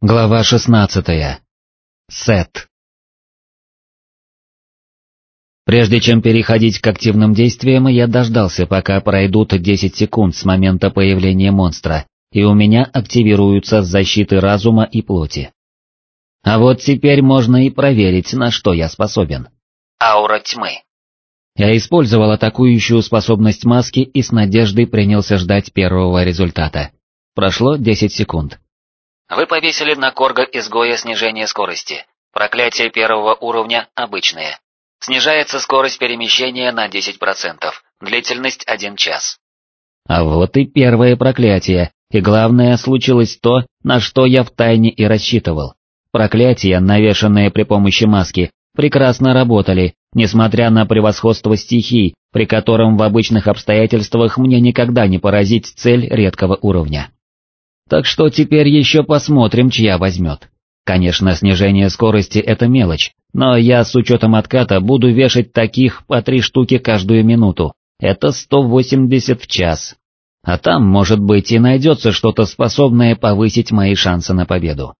Глава шестнадцатая. Сет. Прежде чем переходить к активным действиям, я дождался, пока пройдут 10 секунд с момента появления монстра, и у меня активируются защиты разума и плоти. А вот теперь можно и проверить, на что я способен. Аура тьмы. Я использовал атакующую способность маски и с надеждой принялся ждать первого результата. Прошло 10 секунд. Вы повесили на Корга-изгоя снижение скорости. Проклятие первого уровня обычное. Снижается скорость перемещения на 10%, длительность 1 час. А вот и первое проклятие, и главное случилось то, на что я втайне и рассчитывал. Проклятия, навешанные при помощи маски, прекрасно работали, несмотря на превосходство стихий, при котором в обычных обстоятельствах мне никогда не поразить цель редкого уровня. Так что теперь еще посмотрим, чья возьмет. Конечно, снижение скорости это мелочь, но я с учетом отката буду вешать таких по три штуки каждую минуту, это 180 в час. А там, может быть, и найдется что-то способное повысить мои шансы на победу.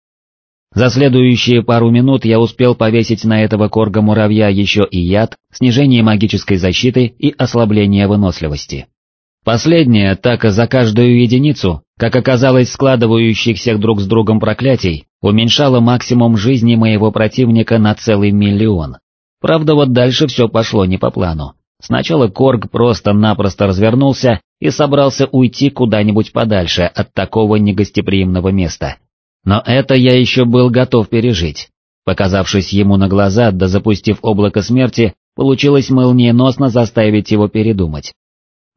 За следующие пару минут я успел повесить на этого корга-муравья еще и яд, снижение магической защиты и ослабление выносливости. Последнее, так и за каждую единицу, как оказалось складывающихся друг с другом проклятий, уменьшало максимум жизни моего противника на целый миллион. Правда вот дальше все пошло не по плану. Сначала Корг просто-напросто развернулся и собрался уйти куда-нибудь подальше от такого негостеприимного места. Но это я еще был готов пережить. Показавшись ему на глаза да запустив облако смерти, получилось молниеносно заставить его передумать.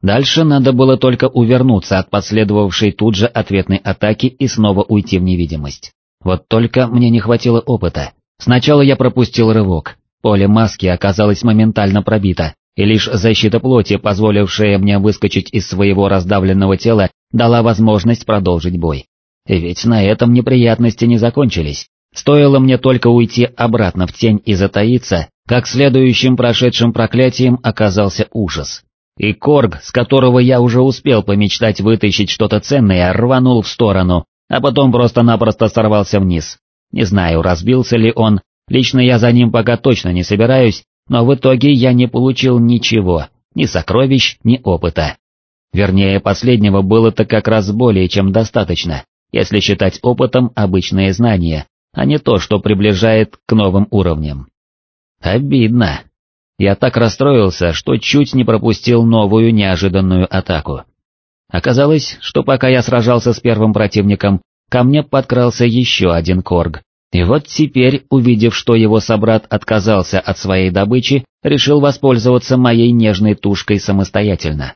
Дальше надо было только увернуться от последовавшей тут же ответной атаки и снова уйти в невидимость. Вот только мне не хватило опыта. Сначала я пропустил рывок, поле маски оказалось моментально пробито, и лишь защита плоти, позволившая мне выскочить из своего раздавленного тела, дала возможность продолжить бой. Ведь на этом неприятности не закончились. Стоило мне только уйти обратно в тень и затаиться, как следующим прошедшим проклятием оказался ужас. И Корг, с которого я уже успел помечтать вытащить что-то ценное, рванул в сторону, а потом просто-напросто сорвался вниз. Не знаю, разбился ли он, лично я за ним пока точно не собираюсь, но в итоге я не получил ничего, ни сокровищ, ни опыта. Вернее, последнего было-то как раз более чем достаточно, если считать опытом обычные знания, а не то, что приближает к новым уровням. Обидно. Я так расстроился, что чуть не пропустил новую неожиданную атаку. Оказалось, что пока я сражался с первым противником, ко мне подкрался еще один корг. И вот теперь, увидев, что его собрат отказался от своей добычи, решил воспользоваться моей нежной тушкой самостоятельно.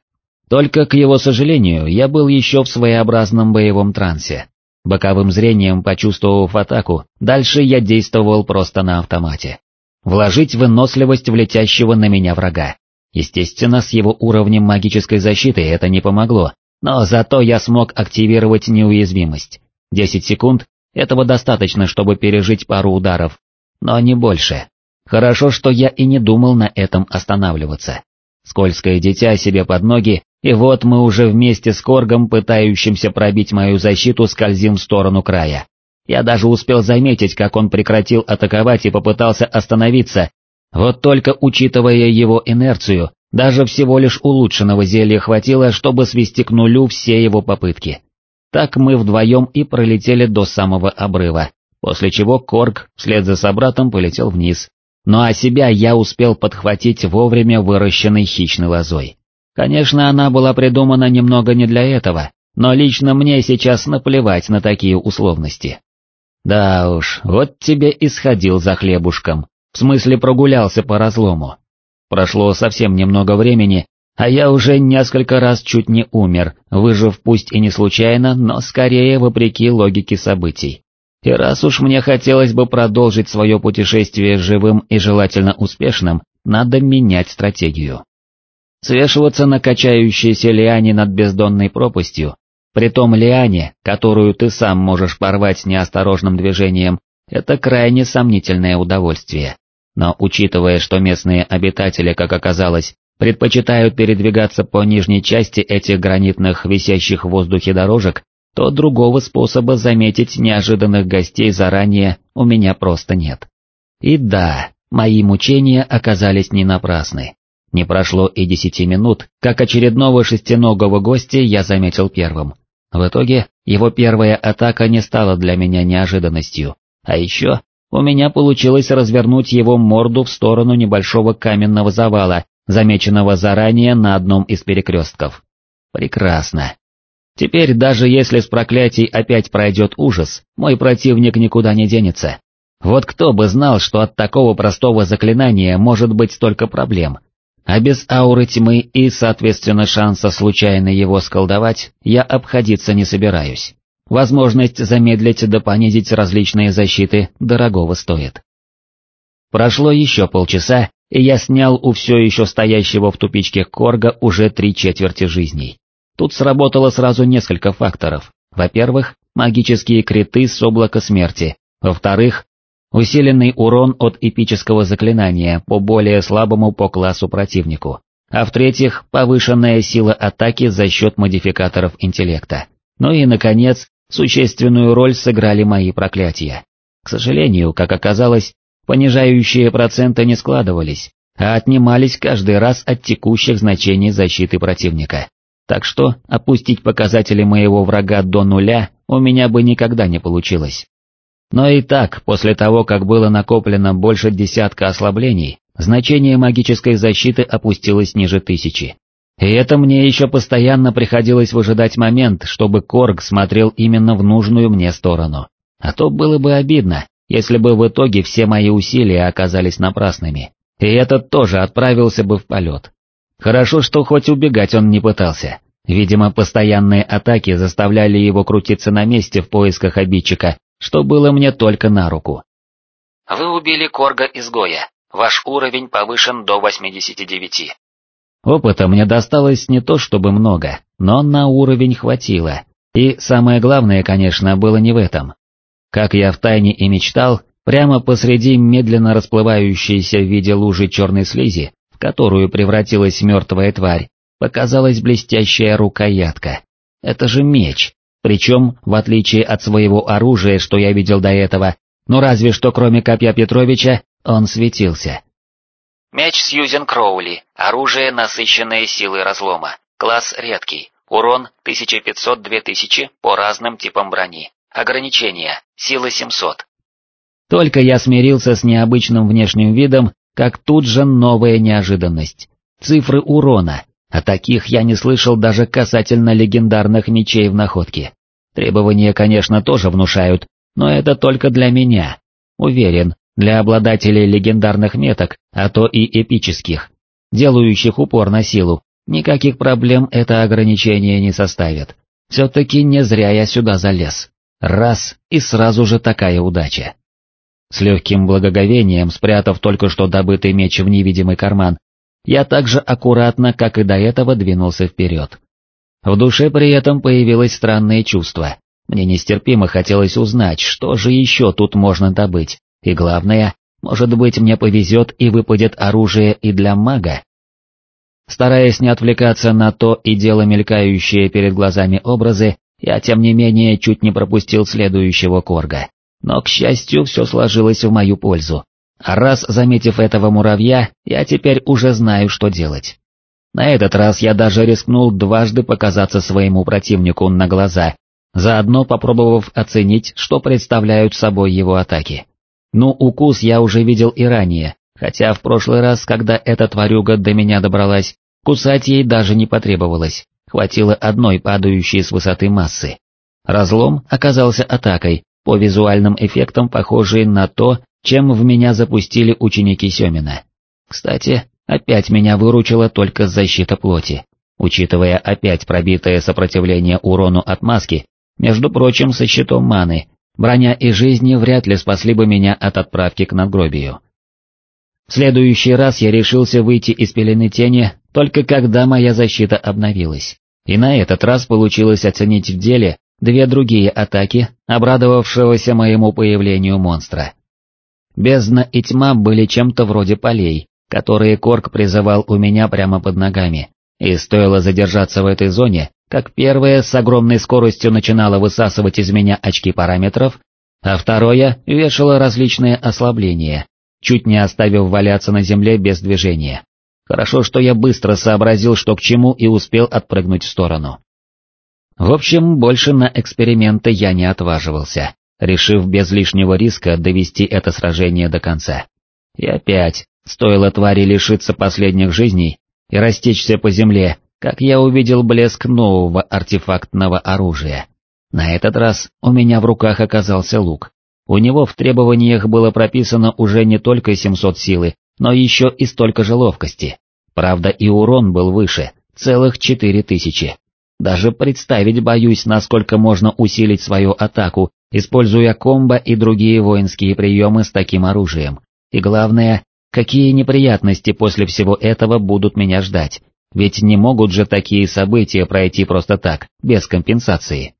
Только, к его сожалению, я был еще в своеобразном боевом трансе. Боковым зрением почувствовав атаку, дальше я действовал просто на автомате вложить выносливость в летящего на меня врага. Естественно, с его уровнем магической защиты это не помогло, но зато я смог активировать неуязвимость. Десять секунд, этого достаточно, чтобы пережить пару ударов, но не больше. Хорошо, что я и не думал на этом останавливаться. Скользкое дитя себе под ноги, и вот мы уже вместе с Коргом, пытающимся пробить мою защиту, скользим в сторону края. Я даже успел заметить, как он прекратил атаковать и попытался остановиться, вот только учитывая его инерцию, даже всего лишь улучшенного зелья хватило, чтобы свести к нулю все его попытки. Так мы вдвоем и пролетели до самого обрыва, после чего Корг вслед за собратом полетел вниз, ну а себя я успел подхватить вовремя выращенной хищной лозой. Конечно, она была придумана немного не для этого, но лично мне сейчас наплевать на такие условности. Да уж, вот тебе и сходил за хлебушком, в смысле прогулялся по разлому. Прошло совсем немного времени, а я уже несколько раз чуть не умер, выжив пусть и не случайно, но скорее вопреки логике событий. И раз уж мне хотелось бы продолжить свое путешествие живым и желательно успешным, надо менять стратегию. Свешиваться на качающейся лиане над бездонной пропастью Притом лиане, которую ты сам можешь порвать неосторожным движением, это крайне сомнительное удовольствие. Но учитывая, что местные обитатели, как оказалось, предпочитают передвигаться по нижней части этих гранитных висящих в воздухе дорожек, то другого способа заметить неожиданных гостей заранее у меня просто нет. И да, мои мучения оказались не напрасны. Не прошло и десяти минут, как очередного шестиногого гостя я заметил первым. В итоге, его первая атака не стала для меня неожиданностью, а еще у меня получилось развернуть его морду в сторону небольшого каменного завала, замеченного заранее на одном из перекрестков. Прекрасно. Теперь даже если с проклятий опять пройдет ужас, мой противник никуда не денется. Вот кто бы знал, что от такого простого заклинания может быть столько проблем. А без ауры тьмы и, соответственно, шанса случайно его сколдовать, я обходиться не собираюсь. Возможность замедлить да понизить различные защиты дорогого стоит. Прошло еще полчаса, и я снял у все еще стоящего в тупичке Корга уже три четверти жизней. Тут сработало сразу несколько факторов. Во-первых, магические криты с облака смерти. Во-вторых, усиленный урон от эпического заклинания по более слабому по классу противнику. А в-третьих, повышенная сила атаки за счет модификаторов интеллекта. Ну и, наконец, существенную роль сыграли мои проклятия. К сожалению, как оказалось, понижающие проценты не складывались, а отнимались каждый раз от текущих значений защиты противника. Так что опустить показатели моего врага до нуля у меня бы никогда не получилось. Но и так, после того, как было накоплено больше десятка ослаблений, значение магической защиты опустилось ниже тысячи. И это мне еще постоянно приходилось выжидать момент, чтобы Корг смотрел именно в нужную мне сторону. А то было бы обидно, если бы в итоге все мои усилия оказались напрасными. И этот тоже отправился бы в полет. Хорошо, что хоть убегать он не пытался. Видимо, постоянные атаки заставляли его крутиться на месте в поисках обидчика, что было мне только на руку. Вы убили Корга-изгоя. Ваш уровень повышен до 89. Опыта мне досталось не то чтобы много, но на уровень хватило. И самое главное, конечно, было не в этом. Как я втайне и мечтал, прямо посреди медленно расплывающейся в виде лужи черной слизи, в которую превратилась мертвая тварь, показалась блестящая рукоятка. Это же меч, причем, в отличие от своего оружия, что я видел до этого, ну разве что кроме копья Петровича, он светился. Меч Сьюзен Кроули, оружие, насыщенное силой разлома, класс редкий, урон 1500-2000 по разным типам брони, ограничение, сила 700. Только я смирился с необычным внешним видом, как тут же новая неожиданность. Цифры урона, а таких я не слышал даже касательно легендарных мечей в находке. Требования, конечно, тоже внушают, но это только для меня. Уверен, для обладателей легендарных меток, а то и эпических, делающих упор на силу, никаких проблем это ограничение не составит. Все-таки не зря я сюда залез. Раз, и сразу же такая удача. С легким благоговением, спрятав только что добытый меч в невидимый карман, я так же аккуратно, как и до этого, двинулся вперед. В душе при этом появилось странное чувство. Мне нестерпимо хотелось узнать, что же еще тут можно добыть, и главное, может быть мне повезет и выпадет оружие и для мага. Стараясь не отвлекаться на то и дело мелькающие перед глазами образы, я тем не менее чуть не пропустил следующего корга. Но, к счастью, все сложилось в мою пользу. А раз заметив этого муравья, я теперь уже знаю, что делать. На этот раз я даже рискнул дважды показаться своему противнику на глаза, заодно попробовав оценить, что представляют собой его атаки. Ну, укус я уже видел и ранее, хотя в прошлый раз, когда эта тварюга до меня добралась, кусать ей даже не потребовалось, хватило одной падающей с высоты массы. Разлом оказался атакой, по визуальным эффектам похожей на то, чем в меня запустили ученики Семина. Кстати, опять меня выручила только защита плоти. Учитывая опять пробитое сопротивление урону от маски, между прочим, со щитом маны, броня и жизни вряд ли спасли бы меня от отправки к надгробию. В следующий раз я решился выйти из пелены тени, только когда моя защита обновилась. И на этот раз получилось оценить в деле две другие атаки, обрадовавшегося моему появлению монстра. Бездна и тьма были чем-то вроде полей, которые Корк призывал у меня прямо под ногами, и стоило задержаться в этой зоне, как первое с огромной скоростью начинало высасывать из меня очки параметров, а второе вешало различные ослабления, чуть не оставив валяться на земле без движения. Хорошо, что я быстро сообразил, что к чему и успел отпрыгнуть в сторону. В общем, больше на эксперименты я не отваживался, решив без лишнего риска довести это сражение до конца. И опять, стоило твари лишиться последних жизней и растечься по земле, как я увидел блеск нового артефактного оружия. На этот раз у меня в руках оказался лук. У него в требованиях было прописано уже не только 700 силы, но еще и столько же ловкости. Правда и урон был выше, целых 4000. Даже представить боюсь, насколько можно усилить свою атаку, используя комбо и другие воинские приемы с таким оружием. И главное, какие неприятности после всего этого будут меня ждать, ведь не могут же такие события пройти просто так, без компенсации.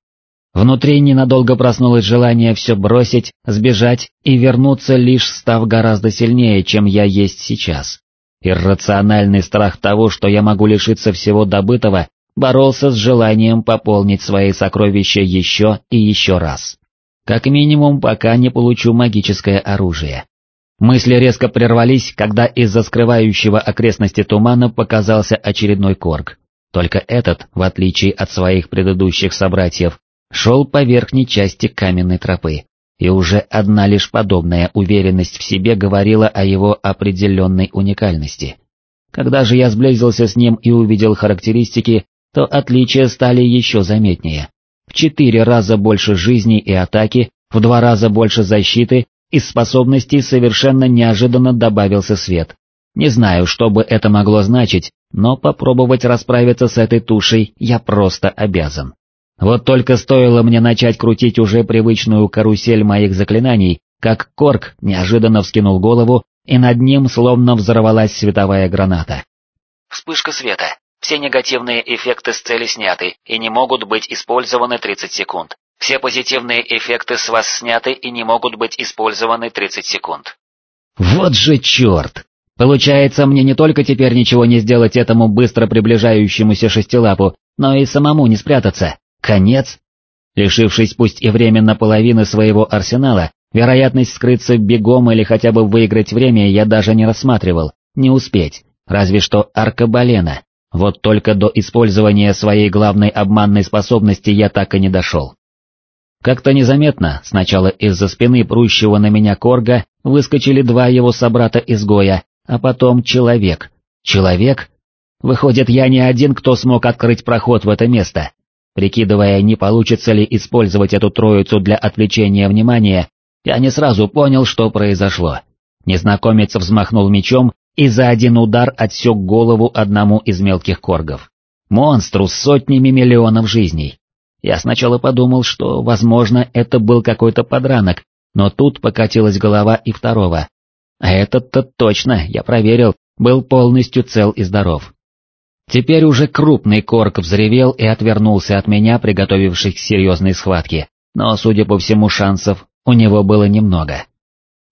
Внутри ненадолго проснулось желание все бросить, сбежать и вернуться, лишь став гораздо сильнее, чем я есть сейчас. Иррациональный страх того, что я могу лишиться всего добытого, боролся с желанием пополнить свои сокровища еще и еще раз. Как минимум, пока не получу магическое оружие. Мысли резко прервались, когда из-за скрывающего окрестности тумана показался очередной корг. Только этот, в отличие от своих предыдущих собратьев, шел по верхней части каменной тропы, и уже одна лишь подобная уверенность в себе говорила о его определенной уникальности. Когда же я сблизился с ним и увидел характеристики, то отличия стали еще заметнее. В четыре раза больше жизни и атаки, в два раза больше защиты, из способностей совершенно неожиданно добавился свет. Не знаю, что бы это могло значить, но попробовать расправиться с этой тушей я просто обязан. Вот только стоило мне начать крутить уже привычную карусель моих заклинаний, как Корк неожиданно вскинул голову, и над ним словно взорвалась световая граната. Вспышка света. Все негативные эффекты с цели сняты и не могут быть использованы 30 секунд. Все позитивные эффекты с вас сняты и не могут быть использованы 30 секунд. Вот же черт! Получается, мне не только теперь ничего не сделать этому быстро приближающемуся шестилапу, но и самому не спрятаться. Конец? Лишившись пусть и временно половины своего арсенала, вероятность скрыться бегом или хотя бы выиграть время я даже не рассматривал, не успеть, разве что аркабалена. Вот только до использования своей главной обманной способности я так и не дошел. Как-то незаметно, сначала из-за спины прущего на меня корга, выскочили два его собрата-изгоя, а потом человек. Человек? Выходит, я не один, кто смог открыть проход в это место. Прикидывая, не получится ли использовать эту троицу для отвлечения внимания, я не сразу понял, что произошло. Незнакомец взмахнул мечом и за один удар отсек голову одному из мелких коргов. Монстру с сотнями миллионов жизней. Я сначала подумал, что, возможно, это был какой-то подранок, но тут покатилась голова и второго. А этот-то точно, я проверил, был полностью цел и здоров. Теперь уже крупный корк взревел и отвернулся от меня, приготовившись к серьезной схватке, но, судя по всему, шансов у него было немного.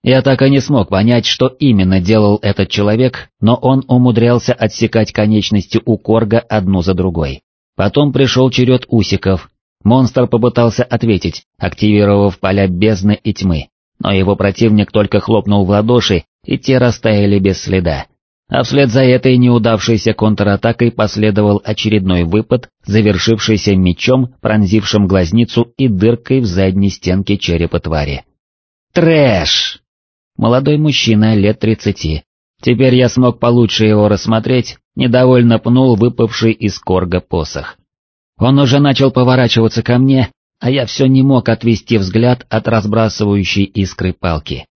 Я так и не смог понять, что именно делал этот человек, но он умудрялся отсекать конечности у корга одну за другой. Потом пришел черед усиков. Монстр попытался ответить, активировав поля бездны и тьмы, но его противник только хлопнул в ладоши, и те растаяли без следа. А вслед за этой неудавшейся контратакой последовал очередной выпад, завершившийся мечом, пронзившим глазницу и дыркой в задней стенке черепа твари. Трэш! Молодой мужчина лет тридцати. Теперь я смог получше его рассмотреть, недовольно пнул выпавший из корга посох. Он уже начал поворачиваться ко мне, а я все не мог отвести взгляд от разбрасывающей искры палки.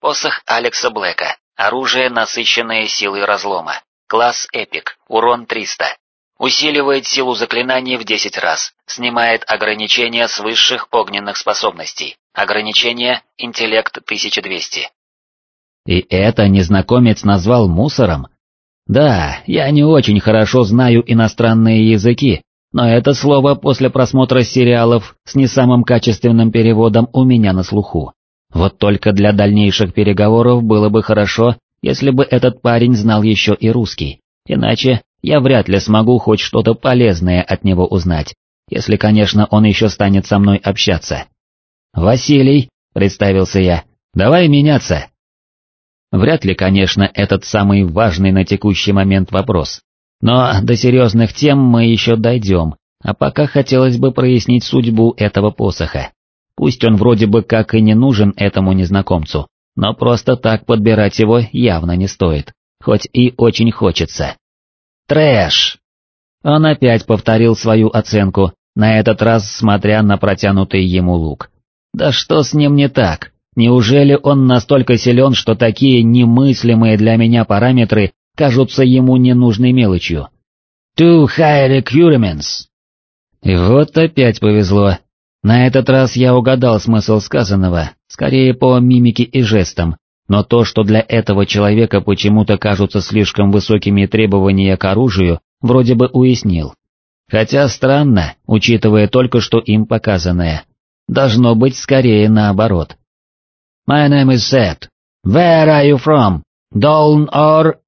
Посох Алекса Блэка. Оружие, насыщенное силой разлома. Класс Эпик, урон 300. Усиливает силу заклинаний в 10 раз, снимает ограничения с высших огненных способностей. Ограничение – интеллект 1200. И это незнакомец назвал мусором? Да, я не очень хорошо знаю иностранные языки, но это слово после просмотра сериалов с не самым качественным переводом у меня на слуху. Вот только для дальнейших переговоров было бы хорошо, если бы этот парень знал еще и русский, иначе я вряд ли смогу хоть что-то полезное от него узнать, если, конечно, он еще станет со мной общаться. «Василий», — представился я, — «давай меняться». Вряд ли, конечно, этот самый важный на текущий момент вопрос. Но до серьезных тем мы еще дойдем, а пока хотелось бы прояснить судьбу этого посоха. Пусть он вроде бы как и не нужен этому незнакомцу, но просто так подбирать его явно не стоит, хоть и очень хочется. Трэш! Он опять повторил свою оценку, на этот раз смотря на протянутый ему лук. Да что с ним не так? Неужели он настолько силен, что такие немыслимые для меня параметры кажутся ему ненужной мелочью? Too high requirements. И вот опять повезло. На этот раз я угадал смысл сказанного, скорее по мимике и жестам, но то, что для этого человека почему-то кажутся слишком высокими требования к оружию, вроде бы уяснил. Хотя странно, учитывая только что им показанное. Должно быть скорее наоборот. My name is Seth. Where are you from? Dawn or...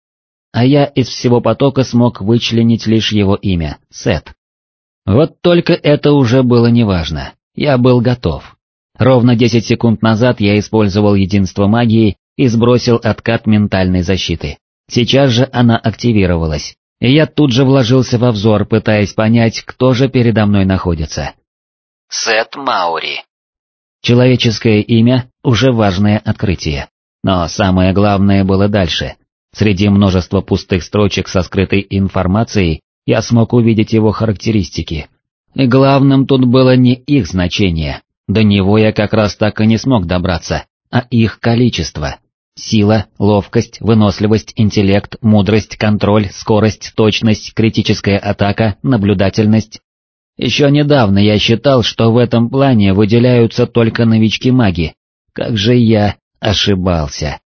А я из всего потока смог вычленить лишь его имя, Сет. Вот только это уже было неважно, я был готов. Ровно 10 секунд назад я использовал единство магии и сбросил откат ментальной защиты. Сейчас же она активировалась, и я тут же вложился во взор, пытаясь понять, кто же передо мной находится. Сет Маури. Человеческое имя – уже важное открытие. Но самое главное было дальше. Среди множества пустых строчек со скрытой информацией я смог увидеть его характеристики. И главным тут было не их значение, до него я как раз так и не смог добраться, а их количество. Сила, ловкость, выносливость, интеллект, мудрость, контроль, скорость, точность, критическая атака, наблюдательность, еще недавно я считал, что в этом плане выделяются только новички-маги. Как же я ошибался.